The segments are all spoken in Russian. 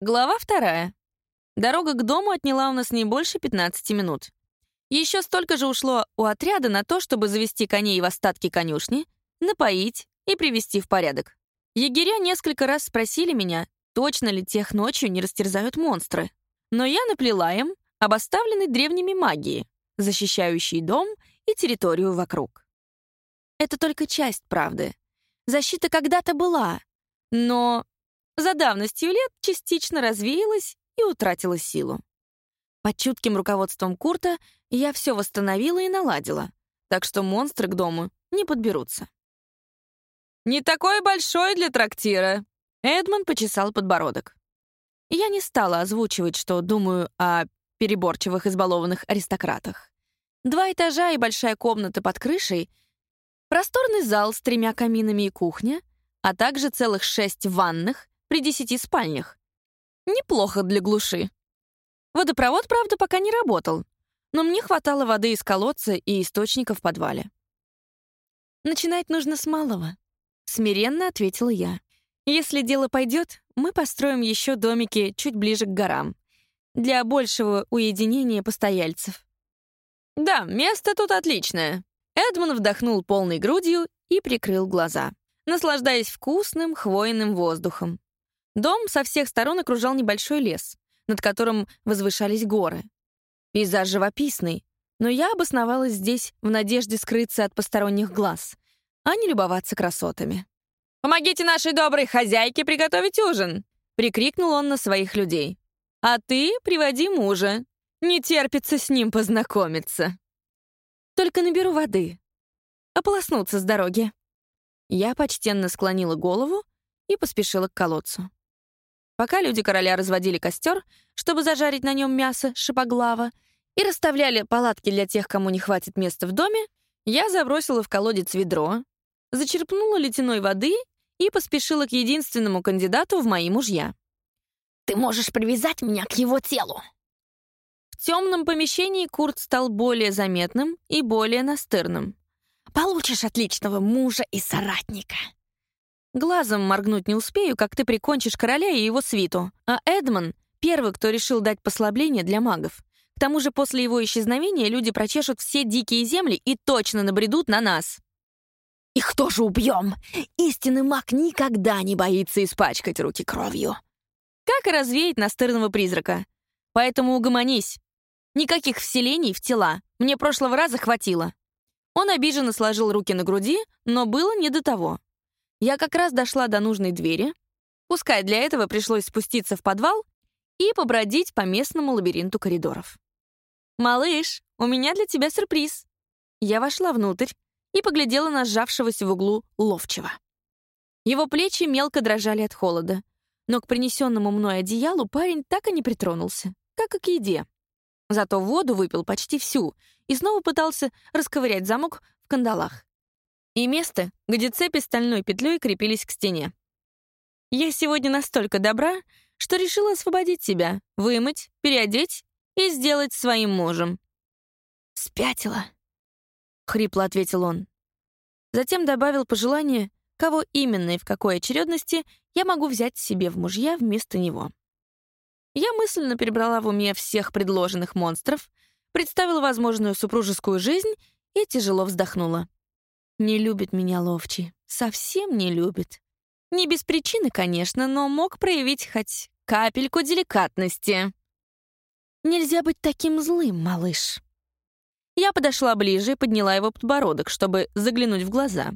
Глава вторая. Дорога к дому отняла у нас не больше 15 минут. Еще столько же ушло у отряда на то, чтобы завести коней в остатки конюшни, напоить и привести в порядок. Егеря несколько раз спросили меня, точно ли тех ночью не растерзают монстры. Но я наплела им об оставленной древними магии, защищающей дом и территорию вокруг. Это только часть правды. Защита когда-то была, но за давностью лет частично развеялась и утратила силу. Под чутким руководством Курта я все восстановила и наладила, так что монстры к дому не подберутся. «Не такой большой для трактира», — Эдмон почесал подбородок. Я не стала озвучивать, что думаю о переборчивых избалованных аристократах. Два этажа и большая комната под крышей, просторный зал с тремя каминами и кухня, а также целых шесть ванных, при десяти спальнях. Неплохо для глуши. Водопровод, правда, пока не работал, но мне хватало воды из колодца и источника в подвале. «Начинать нужно с малого», — смиренно ответила я. «Если дело пойдет, мы построим еще домики чуть ближе к горам, для большего уединения постояльцев». «Да, место тут отличное». Эдмон вдохнул полной грудью и прикрыл глаза, наслаждаясь вкусным хвойным воздухом. Дом со всех сторон окружал небольшой лес, над которым возвышались горы. Пейзаж живописный, но я обосновалась здесь в надежде скрыться от посторонних глаз, а не любоваться красотами. «Помогите нашей доброй хозяйке приготовить ужин!» — прикрикнул он на своих людей. «А ты приводи мужа. Не терпится с ним познакомиться». «Только наберу воды. Ополоснуться с дороги». Я почтенно склонила голову и поспешила к колодцу. Пока люди короля разводили костер, чтобы зажарить на нем мясо шипоглава, и расставляли палатки для тех, кому не хватит места в доме, я забросила в колодец ведро, зачерпнула ледяной воды и поспешила к единственному кандидату в мои мужья. «Ты можешь привязать меня к его телу!» В темном помещении Курт стал более заметным и более настырным. «Получишь отличного мужа и соратника!» Глазом моргнуть не успею, как ты прикончишь короля и его свиту. А Эдмон — первый, кто решил дать послабление для магов. К тому же после его исчезновения люди прочешут все дикие земли и точно набредут на нас. «Их тоже убьем! Истинный маг никогда не боится испачкать руки кровью!» Как и развеять настырного призрака. Поэтому угомонись. Никаких вселений в тела. Мне прошлого раза хватило. Он обиженно сложил руки на груди, но было не до того. Я как раз дошла до нужной двери, пускай для этого пришлось спуститься в подвал и побродить по местному лабиринту коридоров. «Малыш, у меня для тебя сюрприз». Я вошла внутрь и поглядела на сжавшегося в углу ловчего. Его плечи мелко дрожали от холода, но к принесенному мной одеялу парень так и не притронулся, как и к еде. Зато воду выпил почти всю и снова пытался расковырять замок в кандалах и место, где цепи стальной петлей крепились к стене. Я сегодня настолько добра, что решила освободить себя, вымыть, переодеть и сделать своим мужем. «Спятила», — хрипло ответил он. Затем добавил пожелание, кого именно и в какой очередности я могу взять себе в мужья вместо него. Я мысленно перебрала в уме всех предложенных монстров, представила возможную супружескую жизнь и тяжело вздохнула. Не любит меня Ловчий. Совсем не любит. Не без причины, конечно, но мог проявить хоть капельку деликатности. Нельзя быть таким злым, малыш. Я подошла ближе и подняла его подбородок, чтобы заглянуть в глаза.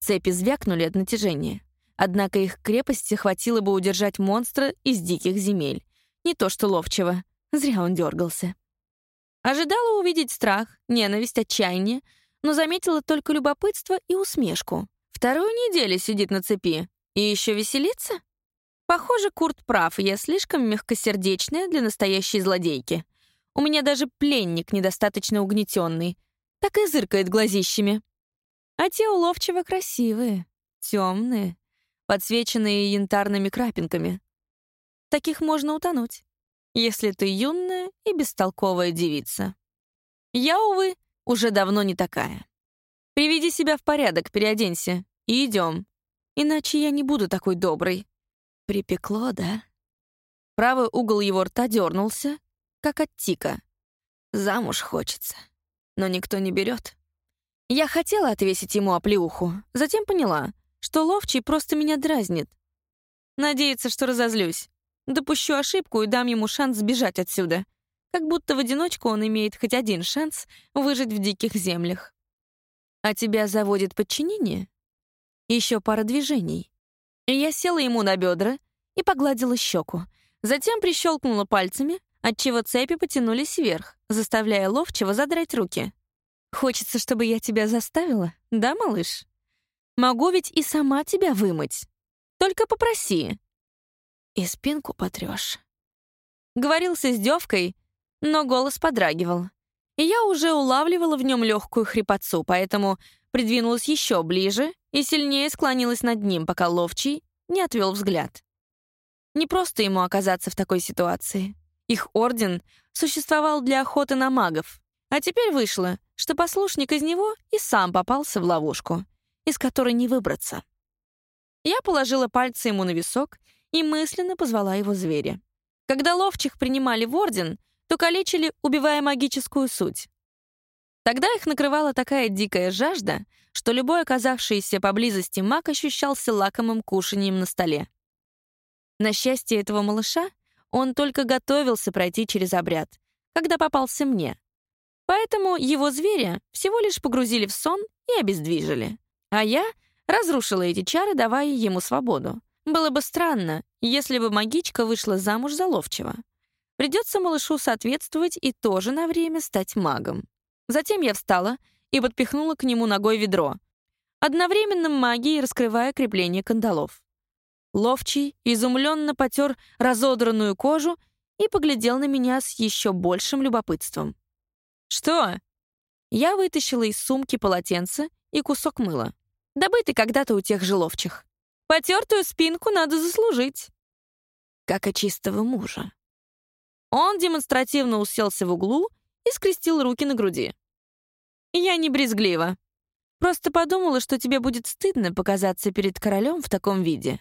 Цепи звякнули от натяжения. Однако их крепости хватило бы удержать монстра из диких земель. Не то что ловчего. Зря он дергался. Ожидала увидеть страх, ненависть, отчаяние, но заметила только любопытство и усмешку. Вторую неделю сидит на цепи. И еще веселится? Похоже, Курт прав, я слишком мягкосердечная для настоящей злодейки. У меня даже пленник недостаточно угнетенный. Так и зыркает глазищами. А те уловчиво красивые, темные, подсвеченные янтарными крапинками. Таких можно утонуть, если ты юная и бестолковая девица. Я, увы, уже давно не такая. Приведи себя в порядок, переоденься и идем. Иначе я не буду такой доброй. Припекло, да? Правый угол его рта дернулся, как от тика. Замуж хочется, но никто не берет. Я хотела отвесить ему оплеуху, затем поняла, что ловчий просто меня дразнит. Надеется, что разозлюсь. Допущу ошибку и дам ему шанс сбежать отсюда. Как будто в одиночку он имеет хоть один шанс выжить в диких землях. А тебя заводит подчинение? Еще пара движений. Я села ему на бедра и погладила щеку. Затем прищелкнула пальцами, отчего цепи потянулись вверх, заставляя ловчего задрать руки. «Хочется, чтобы я тебя заставила, да, малыш? Могу ведь и сама тебя вымыть. Только попроси. И спинку потрешь. Говорил с издевкой, но голос подрагивал. И я уже улавливала в нем легкую хрипотцу, поэтому придвинулась еще ближе и сильнее склонилась над ним, пока ловчий не отвел взгляд. Не просто ему оказаться в такой ситуации. Их орден существовал для охоты на магов. А теперь вышло, что послушник из него и сам попался в ловушку, из которой не выбраться. Я положила пальцы ему на висок и мысленно позвала его зверя. Когда ловчих принимали в орден, то калечили, убивая магическую суть. Тогда их накрывала такая дикая жажда, что любой оказавшийся поблизости маг ощущался лакомым кушанием на столе. На счастье этого малыша он только готовился пройти через обряд, когда попался мне. Поэтому его зверя всего лишь погрузили в сон и обездвижили. А я разрушила эти чары, давая ему свободу. Было бы странно, если бы магичка вышла замуж за ловчего. Придется малышу соответствовать и тоже на время стать магом. Затем я встала и подпихнула к нему ногой ведро, одновременно магией раскрывая крепление кандалов. Ловчий изумленно потер разодранную кожу и поглядел на меня с еще большим любопытством. «Что?» Я вытащила из сумки полотенце и кусок мыла, добытый когда-то у тех же ловчих. Потертую спинку надо заслужить. Как и чистого мужа. Он демонстративно уселся в углу и скрестил руки на груди. «Я не брезглива. Просто подумала, что тебе будет стыдно показаться перед королем в таком виде».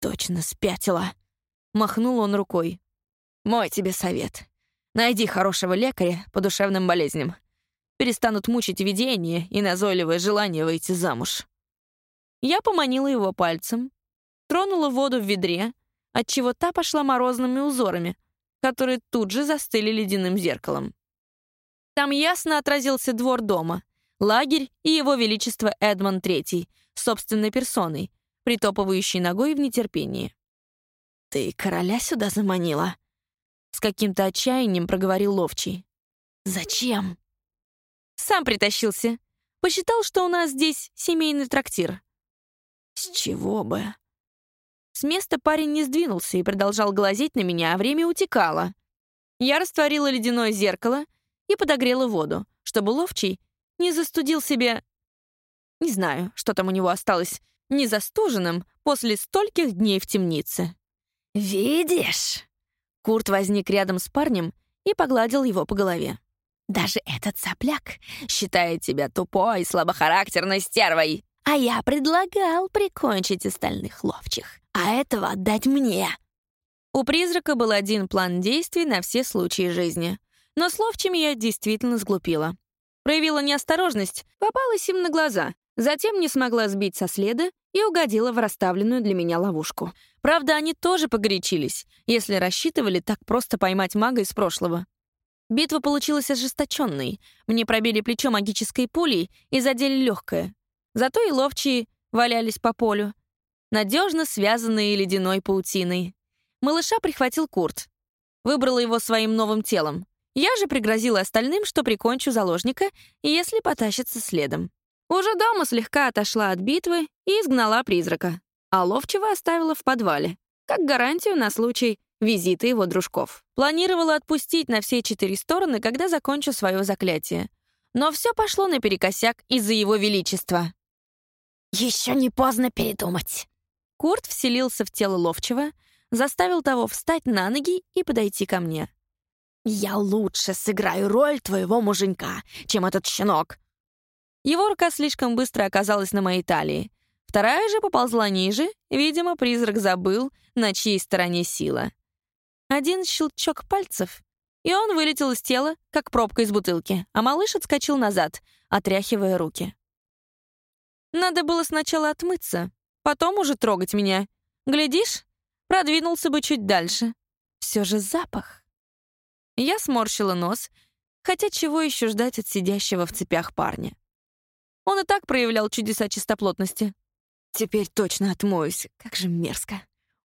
«Точно спятила», — махнул он рукой. «Мой тебе совет. Найди хорошего лекаря по душевным болезням. Перестанут мучить видение и назойливое желание выйти замуж». Я поманила его пальцем, тронула воду в ведре, отчего та пошла морозными узорами, которые тут же застыли ледяным зеркалом. Там ясно отразился двор дома, лагерь и его величество Эдмон III, собственной персоной, притопывающий ногой в нетерпении. «Ты короля сюда заманила?» С каким-то отчаянием проговорил Ловчий. «Зачем?» «Сам притащился. Посчитал, что у нас здесь семейный трактир». «С чего бы?» С места парень не сдвинулся и продолжал глазеть на меня, а время утекало. Я растворила ледяное зеркало и подогрела воду, чтобы ловчий не застудил себе... Не знаю, что там у него осталось, не застуженным после стольких дней в темнице. «Видишь?» Курт возник рядом с парнем и погладил его по голове. «Даже этот сопляк считает тебя тупой, слабохарактерной стервой. А я предлагал прикончить остальных ловчих, а этого отдать мне». У призрака был один план действий на все случаи жизни. Но с ловчими я действительно сглупила. Проявила неосторожность, попалась им на глаза, затем не смогла сбить со следа и угодила в расставленную для меня ловушку. Правда, они тоже погорячились, если рассчитывали так просто поймать мага из прошлого. Битва получилась ожесточенной. Мне пробили плечо магической пулей и задели легкое. Зато и ловчие валялись по полю, надежно связанные ледяной паутиной. Малыша прихватил Курт. Выбрала его своим новым телом. Я же пригрозила остальным, что прикончу заложника, если потащится следом. Уже дома слегка отошла от битвы и изгнала призрака, а ловчего оставила в подвале, как гарантию на случай визита его дружков. Планировала отпустить на все четыре стороны, когда закончу свое заклятие. Но все пошло наперекосяк из-за его величества. Еще не поздно передумать. Курт вселился в тело ловчего, заставил того встать на ноги и подойти ко мне. «Я лучше сыграю роль твоего муженька, чем этот щенок». Его рука слишком быстро оказалась на моей талии. Вторая же поползла ниже, видимо, призрак забыл, на чьей стороне сила. Один щелчок пальцев, и он вылетел из тела, как пробка из бутылки, а малыш отскочил назад, отряхивая руки. Надо было сначала отмыться, потом уже трогать меня. Глядишь, продвинулся бы чуть дальше. Все же запах. Я сморщила нос, хотя чего еще ждать от сидящего в цепях парня. Он и так проявлял чудеса чистоплотности. Теперь точно отмоюсь, как же мерзко.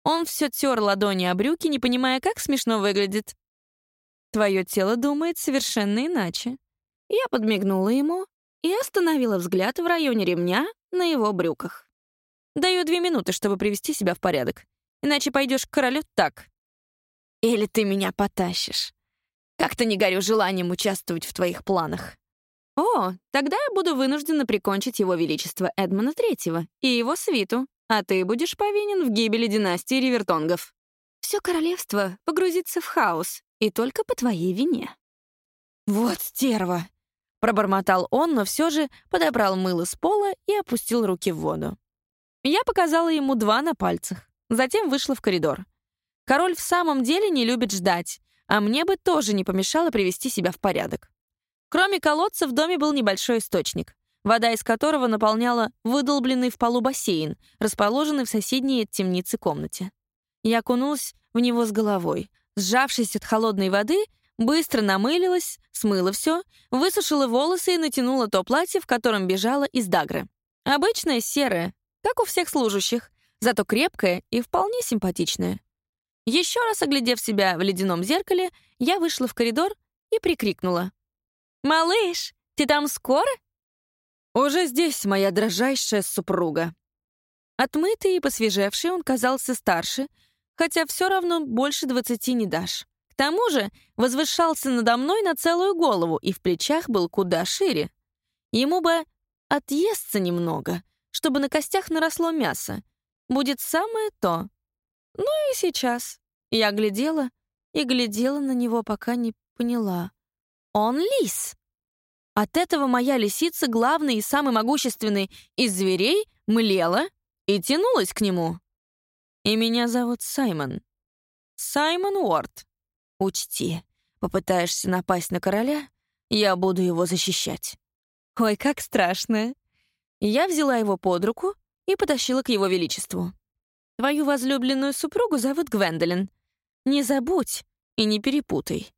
Он все тер ладони о брюки, не понимая, как смешно выглядит. Твое тело думает совершенно иначе. Я подмигнула ему и остановила взгляд в районе ремня на его брюках. Даю две минуты, чтобы привести себя в порядок. Иначе пойдешь к королю так. Или ты меня потащишь. Как-то не горю желанием участвовать в твоих планах. О, тогда я буду вынуждена прикончить его величество Эдмона Третьего и его свиту, а ты будешь повинен в гибели династии Ривертонгов. Все королевство погрузится в хаос, и только по твоей вине». «Вот стерва!» — пробормотал он, но все же подобрал мыло с пола и опустил руки в воду. Я показала ему два на пальцах, затем вышла в коридор. Король в самом деле не любит ждать, а мне бы тоже не помешало привести себя в порядок. Кроме колодца в доме был небольшой источник, вода из которого наполняла выдолбленный в полу бассейн, расположенный в соседней от темницы комнате. Я окунулась в него с головой, Сжавшись от холодной воды, быстро намылилась, смыла все, высушила волосы и натянула то платье, в котором бежала из Дагры. Обычное серое, как у всех служащих, зато крепкое и вполне симпатичное. Еще раз оглядев себя в ледяном зеркале, я вышла в коридор и прикрикнула. «Малыш, ты там скоро?» «Уже здесь моя дрожайшая супруга». Отмытый и посвежевший он казался старше, хотя все равно больше двадцати не дашь. К тому же возвышался надо мной на целую голову и в плечах был куда шире. Ему бы отъесться немного, чтобы на костях наросло мясо. Будет самое то. Ну и сейчас. Я глядела и глядела на него, пока не поняла. Он лис. От этого моя лисица, главный и самый могущественный из зверей, млела и тянулась к нему. И меня зовут Саймон. Саймон Уорд. Учти, попытаешься напасть на короля, я буду его защищать. Ой, как страшно. Я взяла его под руку и потащила к его величеству. Твою возлюбленную супругу зовут Гвендолин. Не забудь и не перепутай.